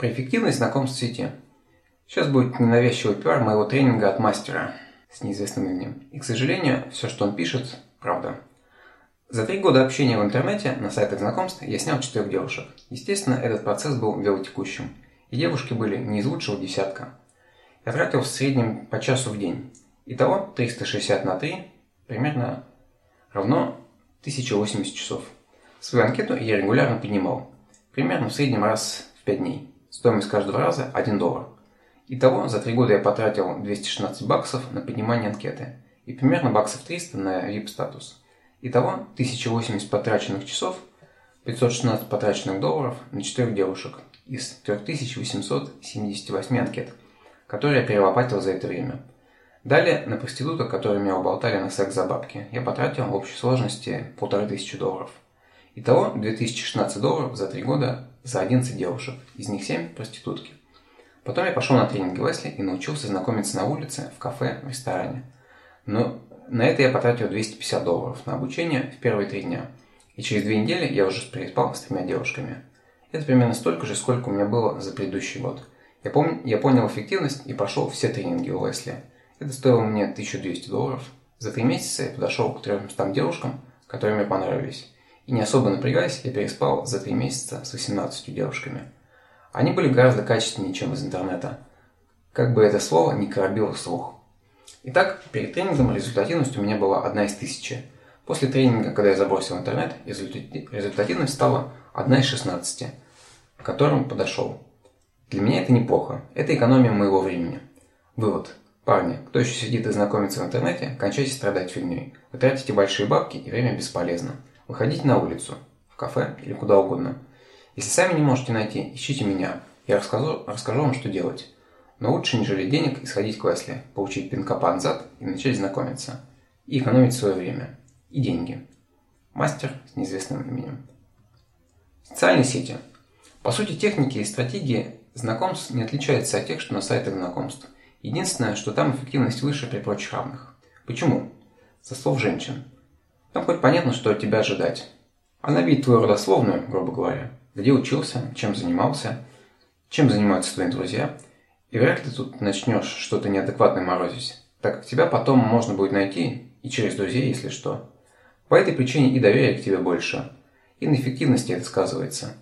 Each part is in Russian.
Про эффективность знакомств в сети. Сейчас будет ненавязчивый пиар моего тренинга от мастера с неизвестным именем. И, к сожалению, все, что он пишет, правда. За три года общения в интернете на сайтах знакомств я снял четырех девушек. Естественно, этот процесс был велотекущим. И девушки были не из лучшего десятка. Я тратил в среднем по часу в день. Итого 360 на 3 примерно равно 1080 часов. Свою анкету я регулярно поднимал. Примерно в среднем раз в 5 дней. Стоимость каждого раза 1 доллар. Итого за 3 года я потратил 216 баксов на поднимание анкеты и примерно баксов 300 на VIP-статус. Итого 1080 потраченных часов, 516 потраченных долларов на 4 девушек из 3878 анкет, которые я перелопатил за это время. Далее на проституток, которые меня уболтали на секс за бабки, я потратил в общей сложности 1500 долларов. Итого 2016 долларов за 3 года за 11 девушек, из них 7 проститутки. Потом я пошел на тренинг Лесли и научился знакомиться на улице, в кафе, в ресторане. Но на это я потратил 250 долларов на обучение в первые три дня. И через две недели я уже переспал с тремя девушками. Это примерно столько же, сколько у меня было за предыдущий год. Я, пом... я понял эффективность и пошел все тренинги у Лесли. Это стоило мне 1200 долларов. За три месяца я подошел к 300 девушкам, которые мне понравились. И не особо напрягаясь, я переспал за три месяца с 18 девушками. Они были гораздо качественнее, чем из интернета. Как бы это слово не коробило слух. Итак, перед тренингом результативность у меня была одна из тысячи. После тренинга, когда я забросил интернет, результативность стала одна из 16, к которым подошел. Для меня это неплохо. Это экономия моего времени. Вывод. Парни, кто еще сидит и знакомится в интернете, кончайте страдать фигней. Вы тратите большие бабки и время бесполезно. Выходите на улицу, в кафе или куда угодно. Если сами не можете найти, ищите меня. Я расскажу, расскажу вам, что делать. Но лучше не жалеть денег и сходить к Лесли, получить пинкапа назад и начать знакомиться. И экономить свое время. И деньги. Мастер с неизвестным именем. Социальные сети. По сути, техники и стратегии знакомств не отличаются от тех, что на сайтах знакомств. Единственное, что там эффективность выше при прочих равных. Почему? Со слов женщин. Там хоть понятно, что от тебя ожидать. Она видит твою родословную, грубо говоря, где учился, чем занимался, чем занимаются твои друзья, и вряд ли тут начнешь что-то неадекватное морозить, так как тебя потом можно будет найти и через друзей, если что. По этой причине и доверия к тебе больше, и на эффективности это сказывается.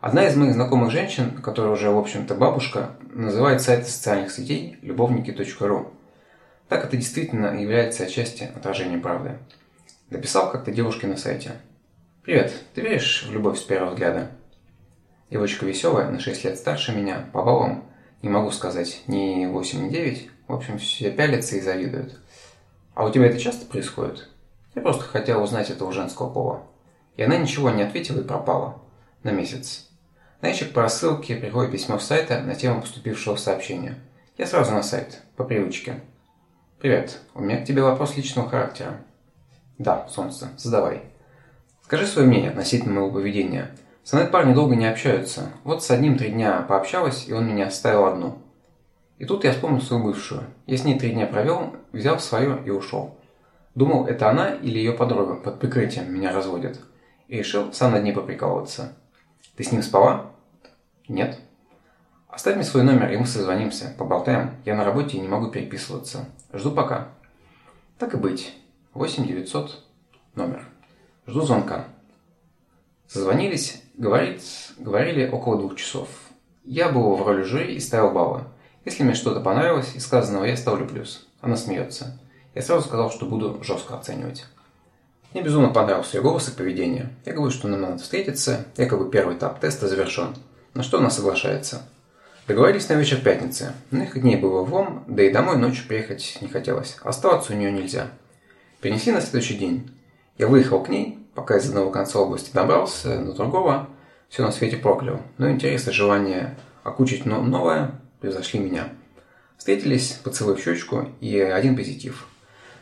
Одна из моих знакомых женщин, которая уже, в общем-то, бабушка, называет сайты социальных сетей любовники.ру. Так это действительно является отчасти отражением правды. Написал как-то девушке на сайте. «Привет, ты веришь в любовь с первого взгляда?» Девочка веселая, на 6 лет старше меня, по баллам, не могу сказать, ни 8, ни 9. В общем, все пялятся и завидуют. «А у тебя это часто происходит?» Я просто хотела узнать этого женского пола. И она ничего не ответила и пропала. На месяц. На ящик по рассылке приходит письмо с сайта на тему поступившего сообщения. Я сразу на сайт, по привычке. «Привет, у меня к тебе вопрос личного характера. Да, солнце, задавай. Скажи свое мнение относительно моего поведения. Со мной парни долго не общаются. Вот с одним три дня пообщалась, и он меня оставил одну. И тут я вспомнил свою бывшую. Я с ней три дня провел, взял свое и ушел. Думал, это она или ее подруга под прикрытием меня разводят. И решил сам над ней поприкалываться. Ты с ним спала? Нет. Оставь мне свой номер, и мы созвонимся, поболтаем. Я на работе и не могу переписываться. Жду пока. Так и быть. 8 900 номер. Жду звонка. Созвонились, говорит, говорили около двух часов. Я был в роли жюри и ставил баллы. Если мне что-то понравилось из сказанного, я ставлю плюс. Она смеется. Я сразу сказал, что буду жестко оценивать. Мне безумно понравился ее голос и поведение. Я говорю, что нам надо встретиться, якобы первый этап теста завершен. На что она соглашается. Договорились на вечер пятницы. Несколько дней было влом, да и домой ночью приехать не хотелось. Оставаться у нее нельзя. Перенесли на следующий день. Я выехал к ней, пока из одного конца области добрался до другого, все на свете проклял. Но интерес и желание окучить новое превзошли меня. Встретились, поцелуй в щечку и один позитив.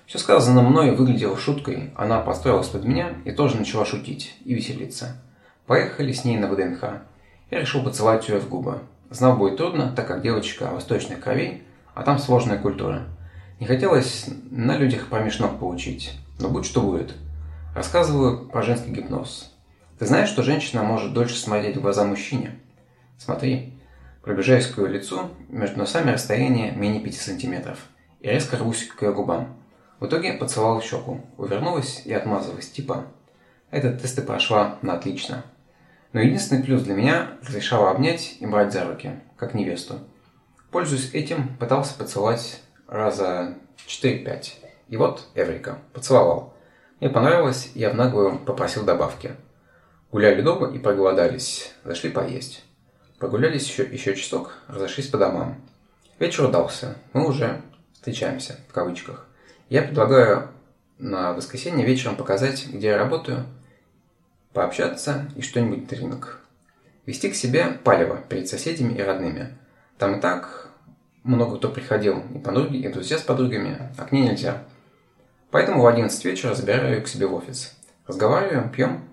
Все сказанное мной выглядело шуткой, она построилась под меня и тоже начала шутить и веселиться. Поехали с ней на ВДНХ. Я решил поцеловать ее в губы. Знал, будет трудно, так как девочка восточных кровей, а там сложная культура. Не хотелось на людях ног получить, но будь что будет. Рассказываю про женский гипноз. Ты знаешь, что женщина может дольше смотреть в глаза мужчине? Смотри. Приближаюсь к ее лицу, между носами расстояние менее 5 сантиметров, и резко рвусь к ее губам. В итоге поцеловал щеку, увернулась и отмазывалась, типа «Этот тест ты прошла на отлично». Но единственный плюс для меня – разрешала обнять и брать за руки, как невесту. Пользуясь этим, пытался поцеловать раза 4-5. И вот Эврика. Поцеловал. Мне понравилось, я в наглую попросил добавки. Гуляли дома и проголодались. Зашли поесть. Прогулялись еще, еще часок, разошлись по домам. Вечер удался. Мы уже встречаемся, в кавычках. Я предлагаю на воскресенье вечером показать, где я работаю, пообщаться и что-нибудь дринок. Вести к себе палево перед соседями и родными. Там и так много кто приходил, и подруги, и друзья с подругами, а к ней нельзя. Поэтому в 11 вечера забираю ее к себе в офис. Разговариваем, пьем.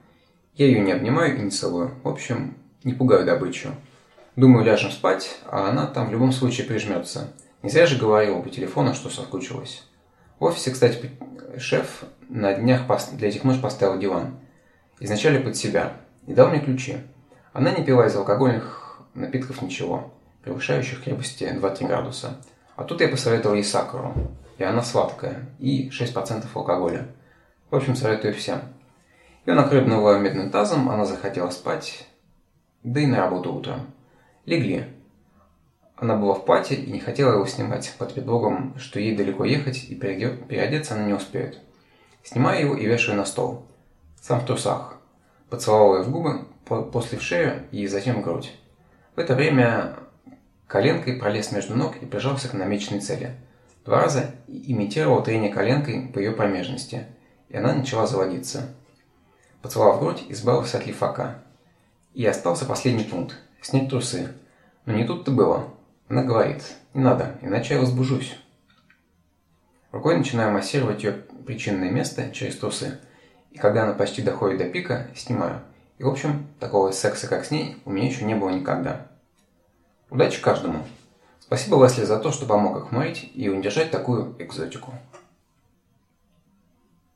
Я ее не обнимаю и не целую. В общем, не пугаю добычу. Думаю, ляжем спать, а она там в любом случае прижмется. Не зря же говорила по телефону, что соскучилась. В офисе, кстати, шеф на днях для этих нож поставил диван. Изначально под себя. И дал мне ключи. Она не пила из алкогольных напитков ничего, превышающих крепости 2-3 градуса. А тут я посоветовал ей сакуру и она сладкая, и 6% алкоголя. В общем, советую всем. Ее накрыпнуло медным тазом, она захотела спать, да и на работу утром. Легли. Она была в платье и не хотела его снимать, под предлогом, что ей далеко ехать и переодеться она не успеет. Снимаю его и вешаю на стол. Сам в трусах. Поцеловал ее в губы, после в шею и затем в грудь. В это время коленкой пролез между ног и прижался к намеченной цели – Два раза имитировал трение коленкой по ее промежности, и она начала заводиться. Поцеловав грудь, избавился от лифака. И остался последний пункт – снять трусы. Но не тут-то было. Она говорит, не надо, иначе я возбужусь. Рукой начинаю массировать ее причинное место через трусы, и когда она почти доходит до пика, снимаю. И в общем, такого секса, как с ней, у меня еще не было никогда. Удачи каждому! Спасибо, Лесли, за то, что помог их мыть и удержать такую экзотику.